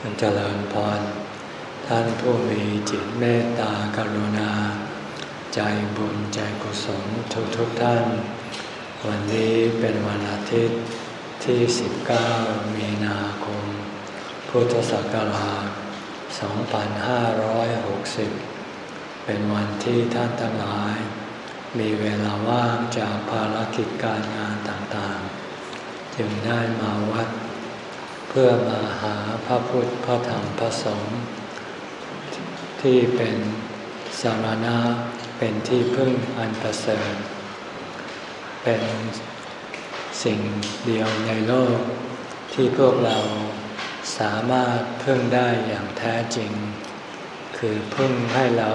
มันเจริญพร ท่านผู้มีจิตเมตตากรุณา ใจบุญใจกุศลทุกทุกท่าน วันนี้เป็นวันอาทิตย์ที่ 19 มีนาคม พุทธศักราช 2560 เป็นวันที่ท่านทั้งหลาย มีเวลาว่างจากภารกิจการงานต่างๆ จึงได้มาวัด เพื่อมาหาพระพุทธพระธรรมพระสงฆ์ที่เป็นสารณะเป็นที่พึ่งอันประเสริฐเป็นสิ่งเดียวในโลก ที่พวกเราสามารถพึ่งได้อย่างแท้จริง คือพึ่งให้เรา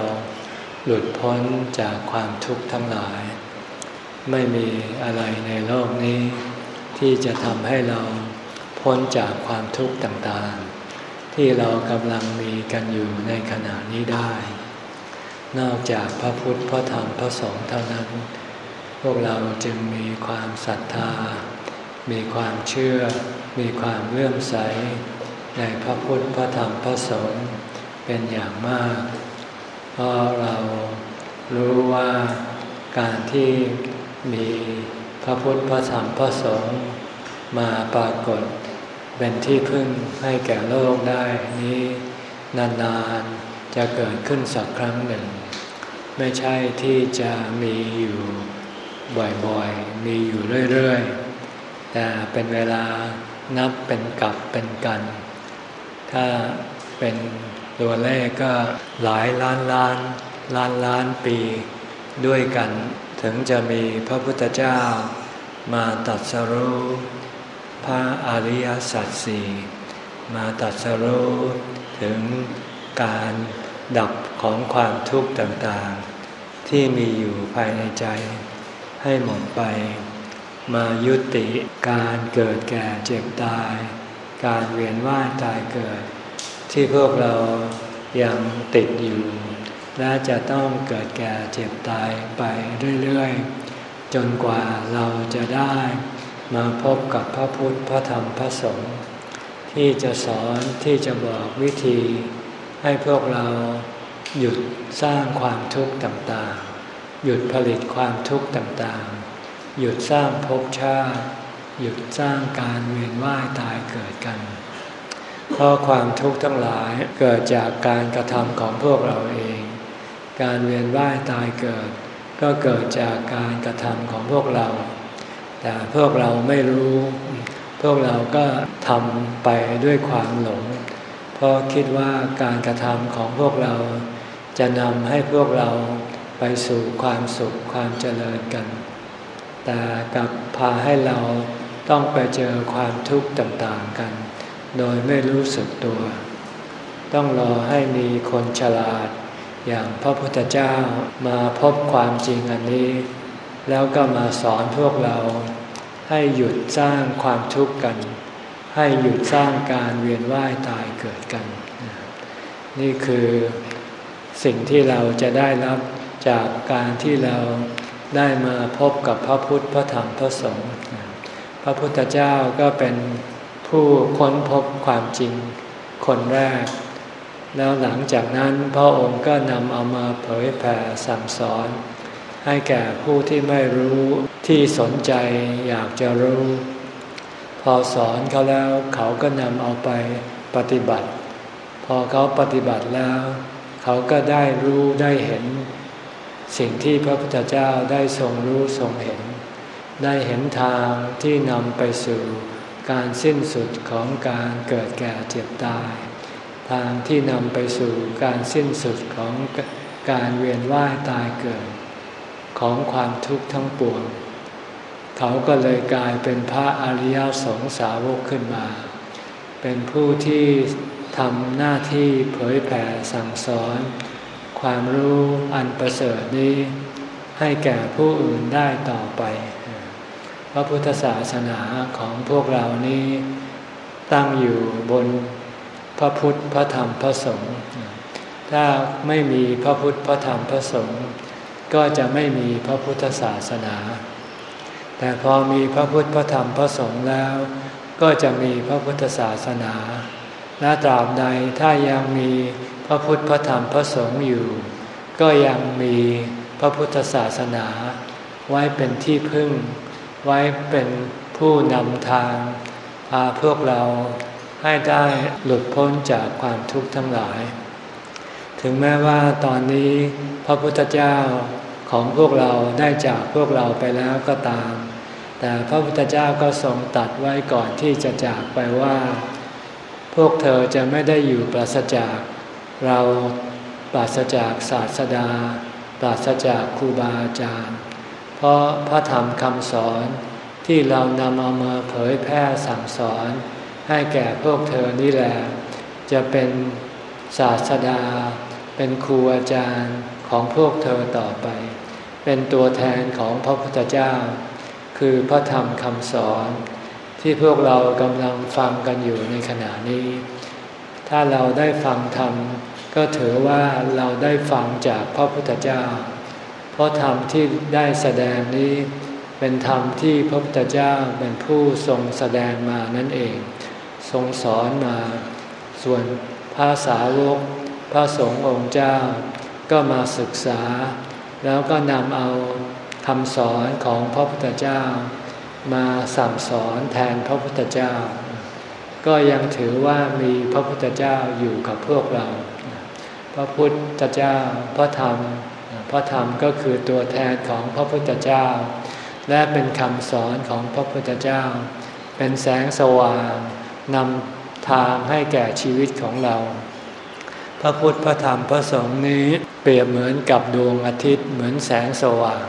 หลุดพ้นจากความทุกข์ทั้งหลาย ไม่มีอะไรในโลกนี้ ที่จะทำให้เรา พ้นจากความทุกข์ต่างๆ ที่เรากำลังมีกันอยู่ในขณะนี้ได้ นอกจากพระพุทธพระธรรมพระสงฆ์เท่านั้น พวกเราจึงมีความศรัทธา มีความเชื่อ มีความเลื่อมใส ในพระพุทธพระธรรมพระสงฆ์เป็นอย่างมากเพราะเรารู้ว่าการที่มีพระพุทธพระธรรมพระสงฆ์มาปรากฏ เป็นที่พึ่งให้แก่โลกได้นี้นานๆจะเกิดขึ้นสักครั้งหนึ่ง ไม่ใช่ที่จะมีอยู่บ่อยๆ มีอยู่เรื่อยๆ แต่เป็นเวลานับเป็นกับเป็นกัน ถ้าเป็นตัวเลขก็หลายล้านล้านล้านล้านปีด้วยกัน ถึงจะมีพระพุทธเจ้ามาตัดสรู้ พระอริยสัจสี่มาตัดสรู้ถึงการดับของความทุกข์ต่างๆ ที่มีอยู่ภายในใจให้หมดไป มายุติการเกิดแก่เจ็บตาย การเวียนว่ายตายเกิด ที่พวกเรายังติดอยู่ และจะต้องเกิดแก่เจ็บตายไปเรื่อยๆ จนกว่าเราจะได้ มาพบกับพระพุทธพระธรรมพระสงฆ์ที่จะสอนที่จะบอกวิธี ให้พวกเราหยุดสร้างความทุกข์ต่างๆ หยุดผลิตความทุกข์ต่างๆ หยุดสร้างภพชาติ หยุดสร้างการเวียนว่ายตายเกิดกัน เพราะความทุกข์ทั้งหลายเกิดจากการกระทำของพวกเราเอง การเวียนว่ายตายเกิด ก็เกิดจากการกระทำของพวกเรา แต่พวกเราไม่รู้ พวกเราก็ทำไปด้วยความหลง เพราะคิดว่าการกระทำของพวกเราจะนำให้พวกเราไปสู่ความสุขความเจริญกัน แต่กลับพาให้เราต้องไปเจอความทุกข์ต่างๆกัน โดยไม่รู้สึกตัว ต้องรอให้มีคนฉลาด อย่างพระพุทธเจ้ามาพบความจริงอันนี้ แล้วก็มาสอนพวกเรา ให้หยุดสร้างความทุกข์กัน ให้หยุดสร้างการเวียนว่ายตายเกิดกัน นี่คือสิ่งที่เราจะได้รับจากการที่เราได้มาพบกับพระพุทธพระธรรมพระสงฆ์พระพุทธเจ้าก็เป็นผู้ค้นพบความจริงคนแรก แล้วหลังจากนั้นพระองค์ก็นำเอามาเผยแผ่สั่งสอน ให้แก่ผู้ที่ไม่รู้ที่สนใจอยากจะรู้ พอสอนเขาแล้วเขาก็นำเอาไปปฏิบัติ พอเขาปฏิบัติแล้ว เขาก็ได้รู้ได้เห็น สิ่งที่พระพุทธเจ้าได้ทรงรู้ทรงเห็น ได้เห็นทางที่นำไปสู่การสิ้นสุดของการเกิดแก่เจ็บตาย ทางที่นำไปสู่การสิ้นสุดของการเวียนว่ายตายเกิด ของความทุกข์ทั้งปวง เขาก็เลยกลายเป็นพระอริยสงสาวกขึ้นมา เป็นผู้ที่ทำหน้าที่เผยแผ่สั่งสอน ความรู้อันประเสริฐนี้ ให้แก่ผู้อื่นได้ต่อไป พระพุทธศาสนาของพวกเรานี้ ตั้งอยู่บนพระพุทธพระธรรมพระสงฆ์ถ้าไม่มีพระพุทธพระธรรมพระสงฆ์ ก็จะไม่มีพระพุทธศาสนา แต่พอมีพระพุทธพระธรรมพระสงฆ์แล้ว ก็จะมีพระพุทธศาสนาและตราบใดถ้ายังมีพระพุทธพระธรรมพระสงฆ์อยู่ ก็ยังมีพระพุทธศาสนา ไว้เป็นที่พึ่ง ไว้เป็นผู้นำทางพาพวกเราให้ได้หลุดพ้นจากความทุกข์ทั้งหลาย ถึงแม้ว่าตอนนี้พระพุทธเจ้า ของพวกเราได้จากพวกเราไปแล้วก็ตาม แต่พระพุทธเจ้าก็ทรงตัดไว้ก่อนที่จะจากไปว่า พวกเธอจะไม่ได้อยู่ปราศจาก เราปราศจากศาสดา ปราศจากครูบาอาจารย์ เพราะพระธรรมคำสอนที่เรานำเอามาเผยแพร่สั่งสอน ให้แก่พวกเธอนี่แหละจะเป็นศาสดา เป็นครูอาจารย์ของพวกเธอต่อไป เป็นตัวแทนของพระพุทธเจ้า คือพระธรรมคำสอน ที่พวกเรากำลังฟังกันอยู่ในขณะนี้ ถ้าเราได้ฟังธรรม ก็ถือว่าเราได้ฟังจากพระพุทธเจ้า เพราะธรรมที่ได้แสดงนี้เป็นธรรมที่พระพุทธเจ้าเป็นผู้ทรงแสดงมานั่นเอง ทรงสอนมา ส่วนภาษาวกพระสงฆ์องค์เจ้า ก็มาศึกษา แล้วก็นำเอาคำสอนของพระพุทธเจ้า มาสั่งสอนแทนพระพุทธเจ้า ก็ยังถือว่ามีพระพุทธเจ้าอยู่กับพวกเรา พระพุทธเจ้าพระธรรม พระธรรมก็คือตัวแทนของพระพุทธเจ้า และเป็นคำสอนของพระพุทธเจ้า เป็นแสงสว่างนำทางให้แก่ชีวิตของเรา พระพุทธพระธรรมพระสงฆ์นี้ ปรียบเหมือนกับดวงอาทิตย์เหมือนแสงสว่าง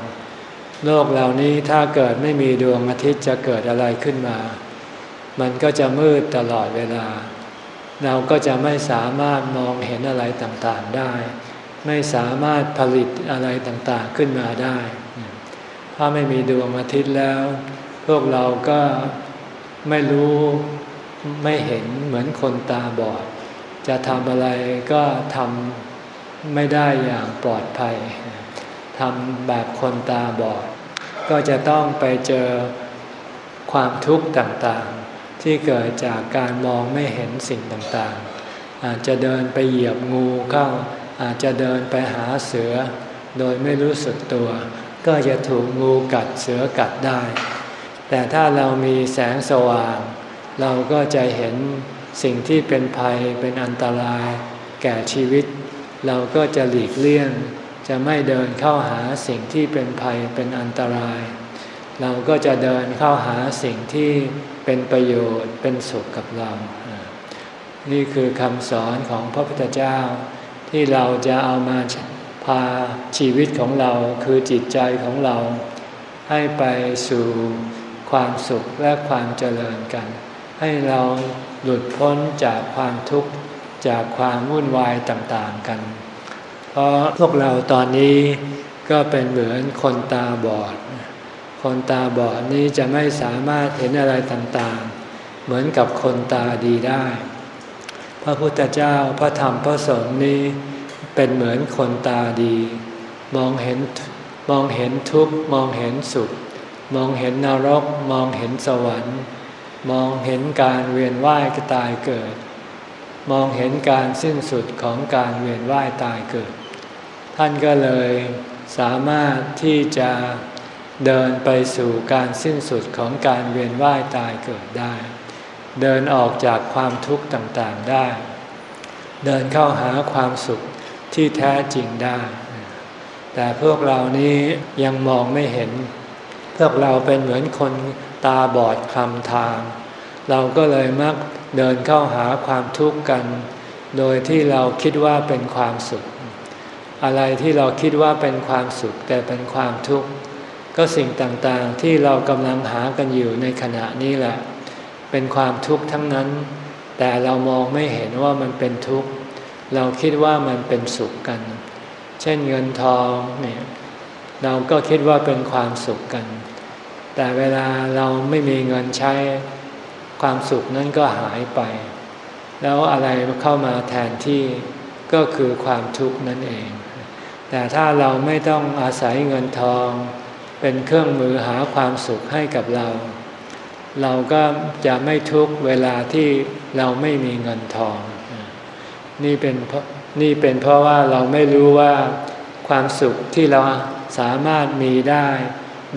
โลกเหล่านี้ถ้าเกิดไม่มีดวงอาทิตย์จะเกิดอะไรขึ้นมา มันก็จะมืดตลอดเวลา เราก็จะไม่สามารถมองเห็นอะไรต่างๆได้ ไม่สามารถผลิตอะไรต่างๆขึ้นมาได้ ถ้าไม่มีดวงอาทิตย์แล้ว พวกเราก็ไม่รู้ไม่เห็นเหมือนคนตาบอด จะทำอะไรก็ทำ ไม่ได้อย่างปลอดภัยทำแบบคนตาบอด ก็จะต้องไปเจอความทุกข์ต่างๆ ที่เกิดจากการมองไม่เห็นสิ่งต่างๆ อาจจะเดินไปเหยียบงูเข้า อาจจะเดินไปหาเสือ โดยไม่รู้สึกตัว ก็จะถูกงูกัดเสือกัดได้ แต่ถ้าเรามีแสงสว่าง เราก็จะเห็นสิ่งที่เป็นภัยเป็นอันตรายแก่ชีวิต เราก็จะหลีกเลี่ยง จะไม่เดินเข้าหาสิ่งที่เป็นภัยเป็นอันตราย เราก็จะเดินเข้าหาสิ่งที่เป็นประโยชน์เป็นสุขกับเรา นี่คือคำสอนของพระพุทธเจ้า ที่เราจะเอามาพาชีวิตของเราคือจิตใจของเรา ให้ไปสู่ความสุขและความเจริญกัน ให้เราหลุดพ้นจากความทุกข์ จากความวุ่นวายต่างๆกัน เพราะพวกเราตอนนี้ก็เป็นเหมือนคนตาบอด คนตาบอดนี้จะไม่สามารถเห็นอะไรต่างๆ เหมือนกับคนตาดีได้ พระพุทธเจ้าพระธรรมพระสงฆ์นี้เป็นเหมือนคนตาดี มองเห็นมองเห็นทุกข์มองเห็นสุข มองเห็นนรก มองเห็นสวรรค์ มองเห็นการเวียนว่ายตายเกิด มองเห็นการสิ้นสุดของการเวียนว่ายตายเกิด ท่านก็เลยสามารถที่จะเดินไปสู่การสิ้นสุดของการเวียนว่ายตายเกิดได้ เดินออกจากความทุกข์ต่างๆได้ เดินเข้าหาความสุขที่แท้จริงได้ แต่พวกเรานี้ยังมองไม่เห็น พวกเราเป็นเหมือนคนตาบอดคลำทาง เราก็เลยมักเดินเข้าหาความทุกข์กัน โดยที่เราคิดว่าเป็นความสุข อะไรที่เราคิดว่าเป็นความสุขแต่เป็นความทุกข์ก็สิ่งต่างๆที่เรากำลังหากันอยู่ในขณะนี้แหละ เป็นความทุกข์ทั้งนั้น แต่เรามองไม่เห็นว่ามันเป็นทุกข์ เราคิดว่ามันเป็นสุขกัน เช่นเงินทองเนี่ยเราก็คิดว่าเป็นความสุขกัน แต่เวลาเราไม่มีเงินใช้ ความสุขนั้นก็หายไป แล้วอะไรเข้ามาแทนที่ก็คือความทุกข์นั่นเอง แต่ถ้าเราไม่ต้องอาศัยเงินทอง เป็นเครื่องมือหาความสุขให้กับเรา เราก็จะไม่ทุกเวลาที่เราไม่มีเงินทอง นี่เป็นเพราะนี่เป็นเพราะว่าเราไม่รู้ว่าความสุขที่เราสามารถมีได้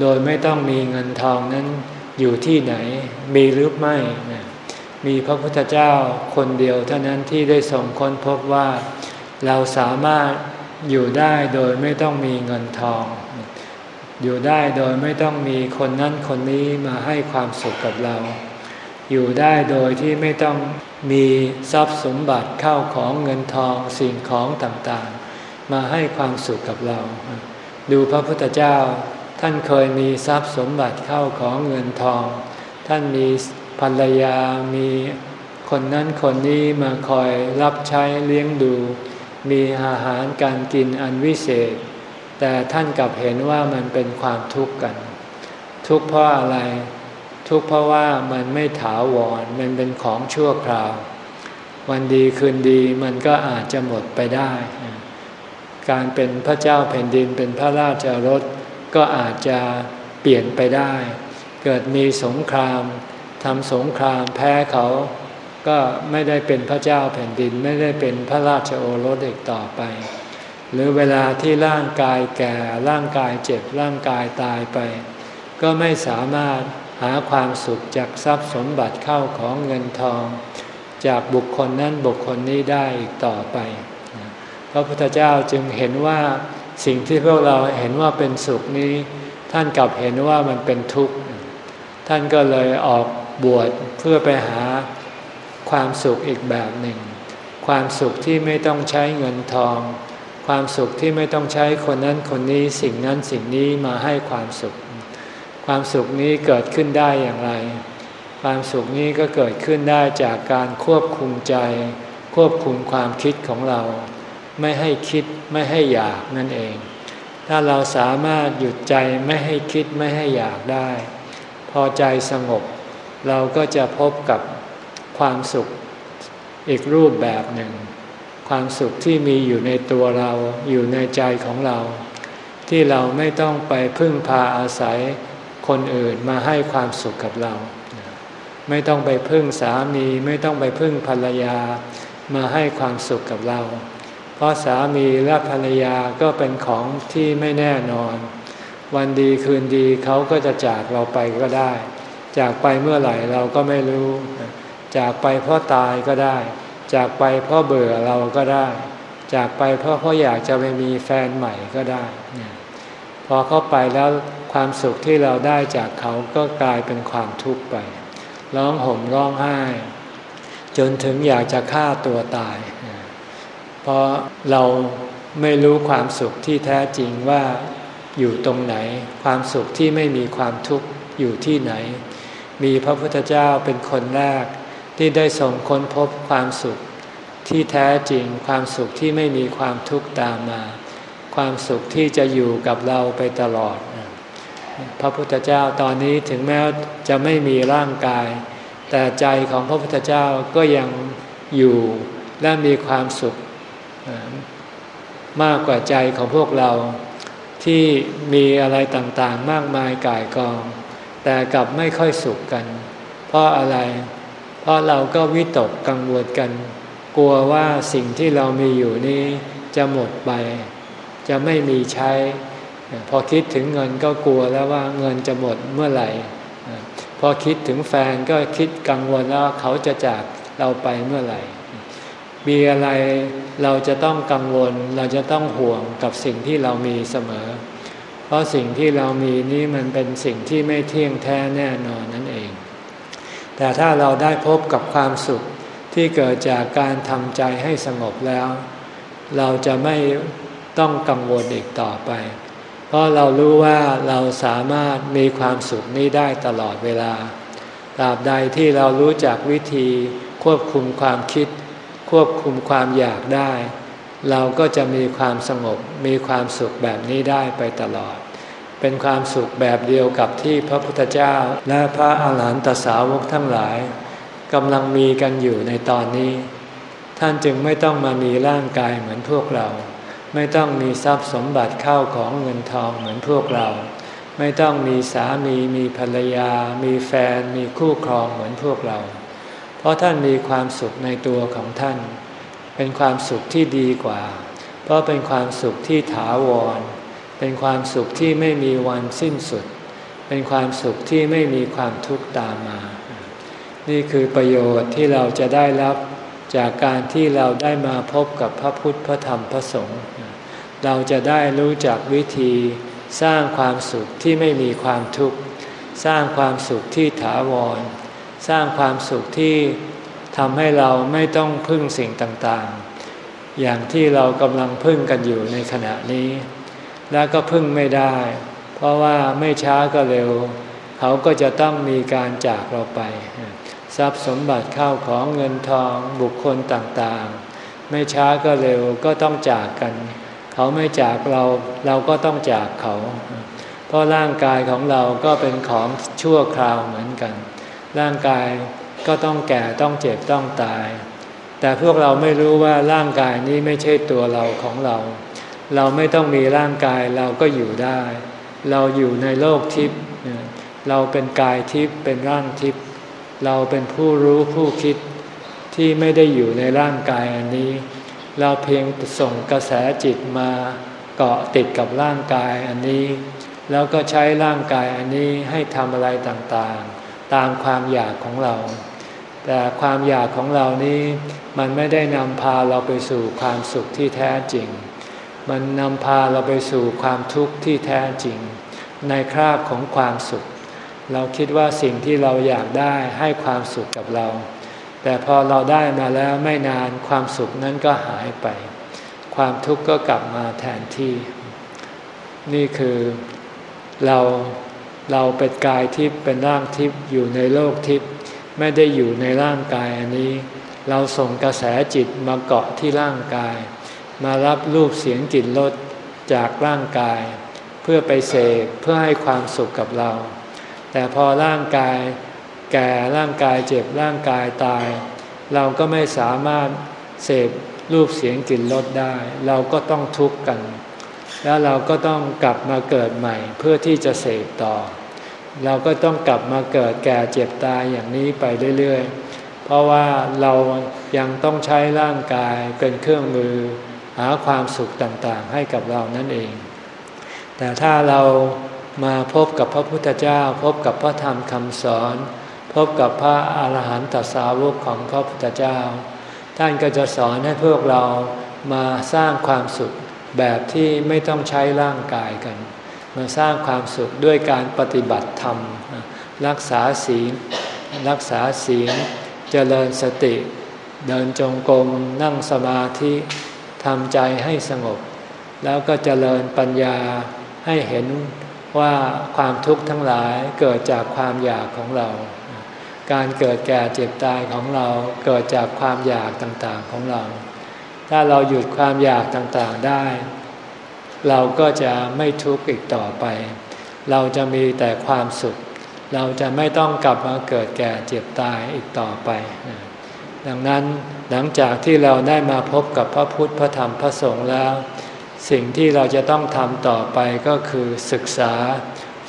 โดยไม่ต้องมีเงินทองนั้น อยู่ที่ไหนมีหรือไม่มีพระพุทธเจ้าคนเดียวเท่านั้นที่ได้ส่งค้นพบว่าเราสามารถอยู่ได้โดยไม่ต้องมีเงินทอง อยู่ได้โดยไม่ต้องมีคนนั้นคนนี้มาให้ความสุขกับเรา อยู่ได้โดยที่ไม่ต้องมีทรัพย์สมบัติเข้าของเงินทองสิ่งของต่างๆ มาให้ความสุขกับเรา ดูพระพุทธเจ้า ท่านเคยมีทรัพย์สมบัติเข้าของเงินทอง ท่านมีภรรยามีคนนั้นคนนี้มาคอยรับใช้เลี้ยงดู มีอาหารการกินอันวิเศษ แต่ท่านกลับเห็นว่ามันเป็นความทุกข์กัน ทุกข์เพราะอะไร ทุกข์เพราะว่ามันไม่ถาวรมันเป็นของชั่วคราว วันดีคืนดีมันก็อาจจะหมดไปได้ การเป็นพระเจ้าแผ่นดินเป็นพระราชรถ ก็อาจจะเปลี่ยนไปได้ เกิดมีสงครามทำสงครามแพ้เขาก็ไม่ได้เป็นพระเจ้าแผ่นดินไม่ได้เป็นพระราชโอรสอีกต่อไป หรือเวลาที่ร่างกายแก่ร่างกายเจ็บร่างกายตายไป ก็ไม่สามารถหาความสุขจากทรัพย์สมบัติเข้าของเงินทอง จากบุคคลนั้นบุคคลนี้ได้อีกต่อไป พระพุทธเจ้าจึงเห็นว่า สิ่งที่พวกเราเห็นว่าเป็นสุขนี้ ท่านกลับเห็นว่ามันเป็นทุกข์ ท่านก็เลยออกบวชเพื่อไปหาความสุขอีกแบบหนึ่ง ความสุขที่ไม่ต้องใช้เงินทอง ความสุขที่ไม่ต้องใช้คนนั้นคนนี้สิ่งนั้นสิ่งนี้มาให้ความสุข ความสุขนี้เกิดขึ้นได้อย่างไร ความสุขนี้ก็เกิดขึ้นได้จากการควบคุมใจ ควบคุมความคิดของเรา ไม่ให้คิดไม่ให้อยากนั่นเอง ถ้าเราสามารถหยุดใจไม่ให้คิดไม่ให้อยากได้ พอใจสงบ เราก็จะพบกับความสุขอีกรูปแบบหนึ่ง ความสุขที่มีอยู่ในตัวเราอยู่ในใจของเรา ที่เราไม่ต้องไปพึ่งพาอาศัยคนอื่นมาให้ความสุขกับเรา ไม่ต้องไปพึ่งสามี ไม่ต้องไปพึ่งภรรยา มาให้ความสุขกับเรา เพราะสามีและภรรยาก็เป็นของที่ไม่แน่นอน วันดีคืนดีเขาก็จะจากเราไปก็ได้ จากไปเมื่อไหร่เราก็ไม่รู้ จากไปเพราะตายก็ได้ จากไปเพราะเบื่อเราก็ได้ จากไปเพราะเขาอยากจะไปมีแฟนใหม่ก็ได้ พอเขาไปแล้วความสุขที่เราได้จากเขาก็กลายเป็นความทุกข์ไป ร้องห่มร้องไห้ จนถึงอยากจะฆ่าตัวตาย เพราะเราไม่รู้ความสุขที่แท้จริงว่าอยู่ตรงไหน ความสุขที่ไม่มีความทุกข์อยู่ที่ไหน มีพระพุทธเจ้าเป็นคนแรก ที่ได้ส่งค้นพบความสุขที่แท้จริง ความสุขที่ไม่มีความทุกข์ตามมา ความสุขที่จะอยู่กับเราไปตลอด พระพุทธเจ้าตอนนี้ถึงแม้จะไม่มีร่างกาย แต่ใจของพระพุทธเจ้าก็ยังอยู่และมีความสุข มากกว่าใจของพวกเราที่มีอะไรต่างๆ มากมายก่ายกอง แต่กลับไม่ค่อยสุขกัน เพราะอะไร เพราะเราก็วิตกกังวลกัน กลัวว่าสิ่งที่เรามีอยู่นี้จะหมดไป จะไม่มีใช้ พอคิดถึงเงินก็กลัวแล้วว่าเงินจะหมดเมื่อไหร่ พอคิดถึงแฟนก็คิดกังวลว่าเขาจะจากเราไปเมื่อไหร่ มีอะไรเราจะต้องกังวลเราจะต้องห่วงกับสิ่งที่เรามีเสมอ เพราะสิ่งที่เรามีนี้มันเป็นสิ่งที่ไม่เที่ยงแท้แน่นอนนั่นเอง แต่ถ้าเราได้พบกับความสุขที่เกิดจากการทำใจให้สงบแล้ว เราจะไม่ต้องกังวลอีกต่อไป เพราะเรารู้ว่าเราสามารถมีความสุขนี้ได้ตลอดเวลาตราบใดที่เรารู้จักวิธีควบคุมความคิด ควบคุมความอยากได้ เราก็จะมีความสงบมีความสุขแบบนี้ได้ไปตลอด เป็นความสุขแบบเดียวกับที่พระพุทธเจ้าและพระอาหารหันตสาวกทั้งหลายกำลังมีกันอยู่ในตอนนี้ ท่านจึงไม่ต้องมามีร่างกายเหมือนพวกเรา ไม่ต้องมีทรัพย์สมบัติเข้าของเงินทองเหมือนพวกเรา ไม่ต้องมีสามีมีภรรยา มีแฟน มีคู่ครองเหมือนพวกเรา เพราะท่านมีความสุขในตัวของท่าน เป็นความสุขที่ดีกว่า เพราะเป็นความสุขที่ถาวร เป็นความสุขที่ไม่มีวันสิ้นสุด เป็นความสุขที่ไม่มีความทุกข์ตามมา นี่คือประโยชน์ที่เราจะได้รับจากการที่เราได้มาพบกับพระพุทธพระธรรมพระสงฆ์เราจะได้รู้จักวิธีสร้างความสุขที่ไม่มีความทุกข์ สร้างความสุขที่ถาวร สร้างความสุขที่ทำให้เราไม่ต้องพึ่งสิ่งต่างๆ อย่างที่เรากำลังพึ่งกันอยู่ในขณะนี้ และก็พึ่งไม่ได้ เพราะว่าไม่ช้าก็เร็ว เขาก็จะต้องมีการจากเราไป ทรัพย์สมบัติเข้าของเงินทองบุคคลต่างๆ ไม่ช้าก็เร็วก็ต้องจากกัน เขาไม่จากเราเราก็ต้องจากเขา เพราะร่างกายของเราก็เป็นของชั่วคราวเหมือนกัน ร่างกายก็ต้องแก่ต้องเจ็บต้องตาย แต่พวกเราไม่รู้ว่าร่างกายนี้ไม่ใช่ตัวเราของเรา เราไม่ต้องมีร่างกายเราก็อยู่ได้ เราอยู่ในโลกทิพย์เราเป็นกายทิพย์เป็นร่างทิพย์เราเป็นผู้รู้ผู้คิดที่ไม่ได้อยู่ในร่างกายอันนี้ เราเพียงส่งกระแสจิตมาเกาะติดกับร่างกายอันนี้ แล้วก็ใช้ร่างกายอันนี้ให้ทำอะไรต่างๆ ตามความอยากของเรา แต่ความอยากของเรานี้มันไม่ได้นำพาเราไปสู่ความสุขที่แท้จริง มันนำพาเราไปสู่ความทุกข์ที่แท้จริง ในคราบของความสุข เราคิดว่าสิ่งที่เราอยากได้ให้ความสุขกับเรา แต่พอเราได้มาแล้วไม่นานความสุขนั้นก็หายไป ความทุกข์ก็กลับมาแทนที่ นี่คือเรา เราเป็นกายทิพย์เป็นร่างทิพย์อยู่ในโลกทิพย์ไม่ได้อยู่ในร่างกายอันนี้ เราส่งกระแสจิตมาเกาะที่ร่างกาย มารับรูปเสียงกลิ่นรสจากร่างกาย เพื่อไปเสกเพื่อให้ความสุขกับเรา แต่พอร่างกายแก่ร่างกายเจ็บร่างกายตาย เราก็ไม่สามารถเสพรูปเสียงกลิ่นรสได้ เราก็ต้องทุกข์กัน แล้วเราก็ต้องกลับมาเกิดใหม่เพื่อที่จะเสพต่อ เราก็ต้องกลับมาเกิดแก่เจ็บตายอย่างนี้ไปเรื่อยๆ เพราะว่าเรายังต้องใช้ร่างกายเป็นเครื่องมือ หาความสุขต่างๆ ให้กับเรานั่นเอง แต่ถ้าเรามาพบกับพระพุทธเจ้า พบกับพระธรรมคำสอน พบกับพระอาหารหันตสาวกของพระพุทธเจ้า ท่านก็จะสอนให้พวกเรามาสร้างความสุข แบบที่ไม่ต้องใช้ร่างกายกัน มาสร้างความสุขด้วยการปฏิบัติธรรม รักษาศีลรักษาศีลเจริญสติ เดินจงกรมนั่งสมาธิทำใจให้สงบ แล้วก็เจริญปัญญาให้เห็นว่าความทุกข์ทั้งหลายเกิดจากความอยากของเรา การเกิดแก่เจ็บตายของเราเกิดจากความอยากต่างๆของเรา ถ้าเราหยุดความอยากต่างๆได้ เราก็จะไม่ทุกข์อีกต่อไป เราจะมีแต่ความสุข เราจะไม่ต้องกลับมาเกิดแก่เจ็บตายอีกต่อไป ดังนั้นหลังจากที่เราได้มาพบกับพระพุทธพระธรรมพระสงฆ์แล้ว สิ่งที่เราจะต้องทำต่อไปก็คือศึกษา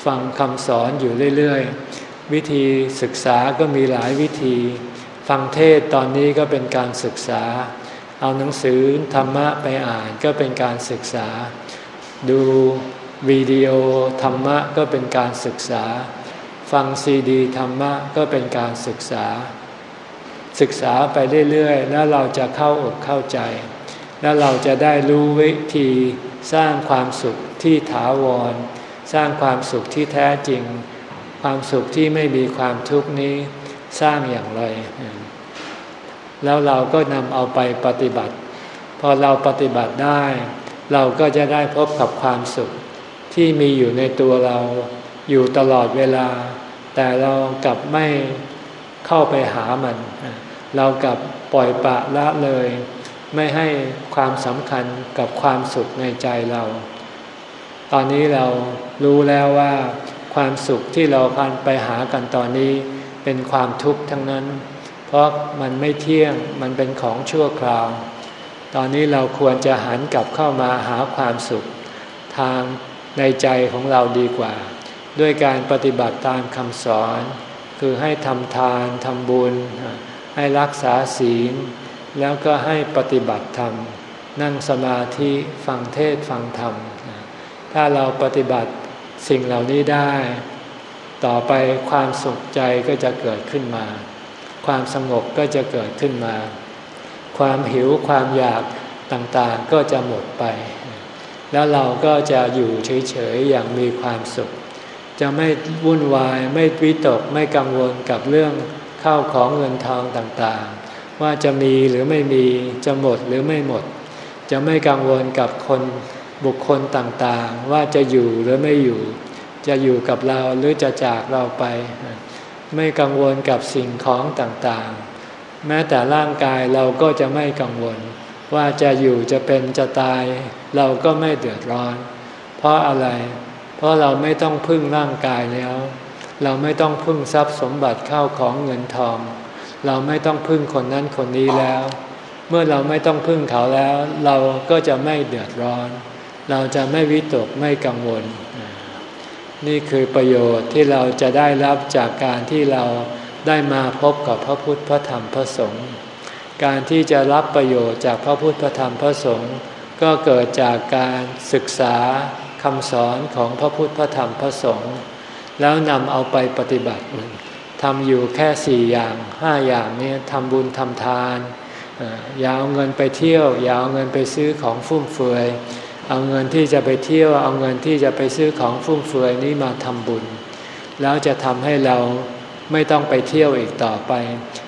ฟังคำสอนอยู่เรื่อยๆ วิธีศึกษาก็มีหลายวิธี ฟังเทศตอนนี้ก็เป็นการศึกษา เอาหนังสือธรรมะไปอ่านก็เป็นการศึกษา ดูวิดีโอธรรมะก็เป็นการศึกษา ฟังซีดีธรรมะก็เป็นการศึกษา ศึกษาไปเรื่อยๆ แล้วเราจะเข้าอกเข้าใจ แล้วเราจะได้รู้วิธีสร้างความสุขที่ถาวร สร้างความสุขที่แท้จริง ความสุขที่ไม่มีความทุกข์นี้สร้างอย่างไร แล้วเราก็นำเอาไปปฏิบัติ พอเราปฏิบัติได้ เราก็จะได้พบกับความสุข ที่มีอยู่ในตัวเราอยู่ตลอดเวลา แต่เรากลับไม่เข้าไปหามัน เรากลับปล่อยปะละเลย ไม่ให้ความสำคัญกับความสุขในใจเรา ตอนนี้เรารู้แล้วว่าความสุขที่เราพันไปหากันตอนนี้เป็นความทุกข์ทั้งนั้น เพราะมันไม่เที่ยงมันเป็นของชั่วคราว ตอนนี้เราควรจะหันกลับเข้ามาหาความสุข ทางในใจของเราดีกว่า ด้วยการปฏิบัติตามคำสอน คือให้ทำทานทำบุญ ให้รักษาศีล แล้วก็ให้ปฏิบัติธรรม นั่งสมาธิฟังเทศฟังธรรม ถ้าเราปฏิบัติสิ่งเหล่านี้ได้ ต่อไปความสุขใจก็จะเกิดขึ้นมา ความสงบก็จะเกิดขึ้นมา ความหิวความอยากต่างๆก็จะหมดไป แล้วเราก็จะอยู่เฉยๆอย่างมีความสุข จะไม่วุ่นวายไม่วิตกไม่กังวลกับเรื่องข้าวของเงินทองต่างๆ ว่าจะมีหรือไม่มีจะหมดหรือไม่หมด จะไม่กังวลกับคนบุคคลต่างๆ ว่าจะอยู่หรือไม่อยู่ จะอยู่กับเราหรือจะจากเราไป ไม่กังวลกับสิ่งของต่างๆ แม้แต่ร่างกายเราก็จะไม่กังวล ว่าจะอยู่จะเป็นจะตาย เราก็ไม่เดือดร้อน เพราะอะไร เพราะเราไม่ต้องพึ่งร่างกายแล้ว เราไม่ต้องพึ่งทรัพย์สมบัติเข้าของเงินทอง เราไม่ต้องพึ่งคนนั้นคนนี้แล้ว เมื่อเราไม่ต้องพึ่งเขาแล้ว เราก็จะไม่เดือดร้อน เราจะไม่วิตกไม่กังวล นี่คือประโยชน์ที่เราจะได้รับจากการที่เราได้มาพบกับพระพุทธพระธรรมพระสงฆ์การที่จะรับประโยชน์จากพระพุทธพระธรรมพระสงฆ์ก็เกิดจากการศึกษาคำสอนของพระพุทธพระธรรมพระสงฆ์แล้วนำเอาไปปฏิบัติทำอยู่แค่สี่อย่างห้าอย่างนี้ทำบุญทำทานอย่าเอาเงินไปเที่ยวอย่าเอาเงินไปซื้อของฟุ่มเฟือย เอาเงินที่จะไปเที่ยว เอาเงินที่จะไปซื้อของฟุ่มเฟือยนี้มาทำบุญ แล้วจะทำให้เราไม่ต้องไปเที่ยวอีกต่อไป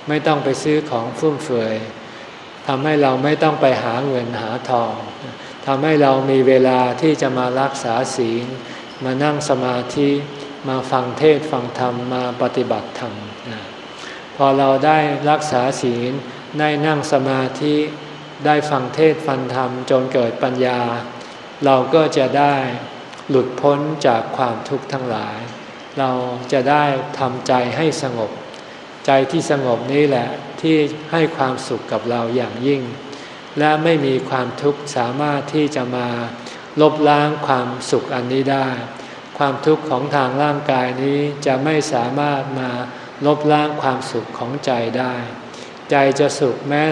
ไม่ต้องไปซื้อของฟุ่มเฟือยทำให้เราไม่ต้องไปหาเงินหาทองทำให้เรามีเวลาที่จะมารักษาศีล มานั่งสมาธิมาฟังเทศฟังธรรมมาปฏิบัติธรรมพอเราได้รักษาศีลได้นั่งสมาธิได้ฟังเทศฟังธรรมจนเกิดปัญญา เราก็จะได้หลุดพ้นจากความทุกข์ทั้งหลาย เราจะได้ทำใจให้สงบ ใจที่สงบนี้แหละที่ให้ความสุขกับเราอย่างยิ่ง และไม่มีความทุกข์สามารถที่จะมาลบล้างความสุขอันนี้ได้ ความทุกข์ของทางร่างกายนี้จะไม่สามารถมาลบล้างความสุขของใจได้ ใจจะสุขแม้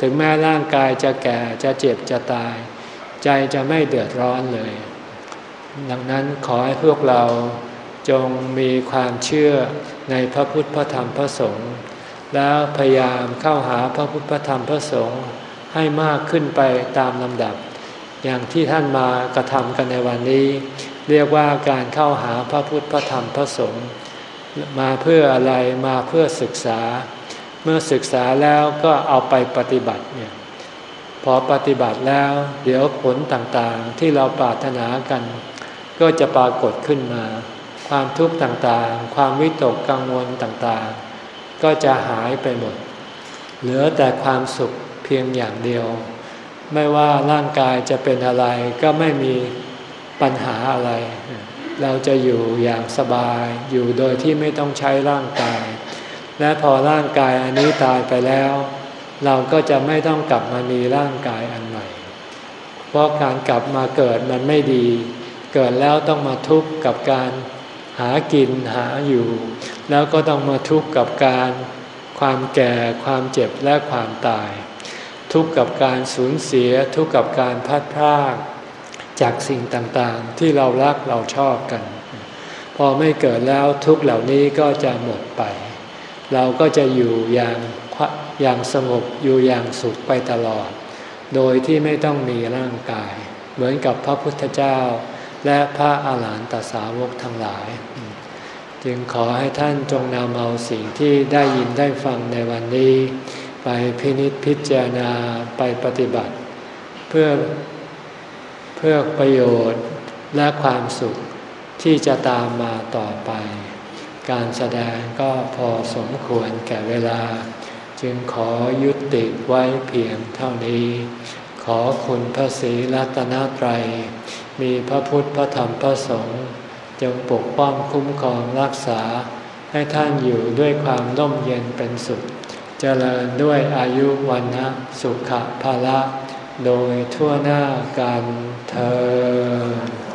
ถึงแม้ร่างกายจะแก่จะเจ็บจะตาย ใจจะไม่เดือดร้อนเลย ดังนั้นขอให้พวกเราจงมีความเชื่อในพระพุทธพระธรรมพระสงฆ์แล้วพยายามเข้าหาพระพุทธพระธรรมพระสงฆ์ให้มากขึ้นไปตามลำดับ อย่างที่ท่านมากระทำกันในวันนี้ เรียกว่าการเข้าหาพระพุทธพระธรรมพระสงฆ์มาเพื่ออะไรมาเพื่อศึกษา เมื่อศึกษาแล้วก็เอาไปปฏิบัติเนี่ย อปฏิบัติแล้ว เดี๋ยวผลต่างๆที่เราปรารถนากัน ก็จะปรากฏขึ้นมา ความทุกข์ต่างๆ ความวิตกกังวลต่างๆ ก็จะหายไปหมด เหลือแต่ความสุขเพียงอย่างเดียว ไม่ว่าร่างกายจะเป็นอะไรก็ไม่มีปัญหาอะไร เราจะอยู่อย่างสบาย อยู่โดยที่ไม่ต้องใช้ร่างกาย และพอร่างกายอันนี้ตายไปแล้ว เราก็จะไม่ต้องกลับมามีร่างกายอันใหม่ เพราะการกลับมาเกิดมันไม่ดี เกิดแล้วต้องมาทุกข์กับการหากินหาอยู่ แล้วก็ต้องมาทุกข์กับการความแก่ความเจ็บและความตาย ทุกข์กับการสูญเสียทุกข์กับการพัดพรากจากสิ่งต่างๆ ที่เรารักเราชอบกัน พอไม่เกิดแล้วทุกเหล่านี้ก็จะหมดไป เราก็จะอยู่อย่าง อย่างสงบอยู่อย่างสุขไปตลอด โดยที่ไม่ต้องมีร่างกาย เหมือนกับพระพุทธเจ้า และพระอาหารหันตสาวกทั้งหลาย จึงขอให้ท่านจงนำเอาสิ่งที่ได้ยินได้ฟังในวันนี้ ไปพินิจพิจารณาไปปฏิบัติ เพื่อเพื่อประโยชน์และความสุขที่จะตามมาต่อไป การแสดงก็พอสมควรแก่เวลา จึงขอยุติไว้เพียงเท่านี้ ขอคุณพระศรีรัตนตรัย มีพระพุทธพระธรรมพระสงฆ์จงปกป้องคุ้มครองรักษา ให้ท่านอยู่ด้วยความร่มเย็นเป็นสุข เจริญด้วยอายุวันนะสุขภาละ โดยทั่วหน้ากันเธอ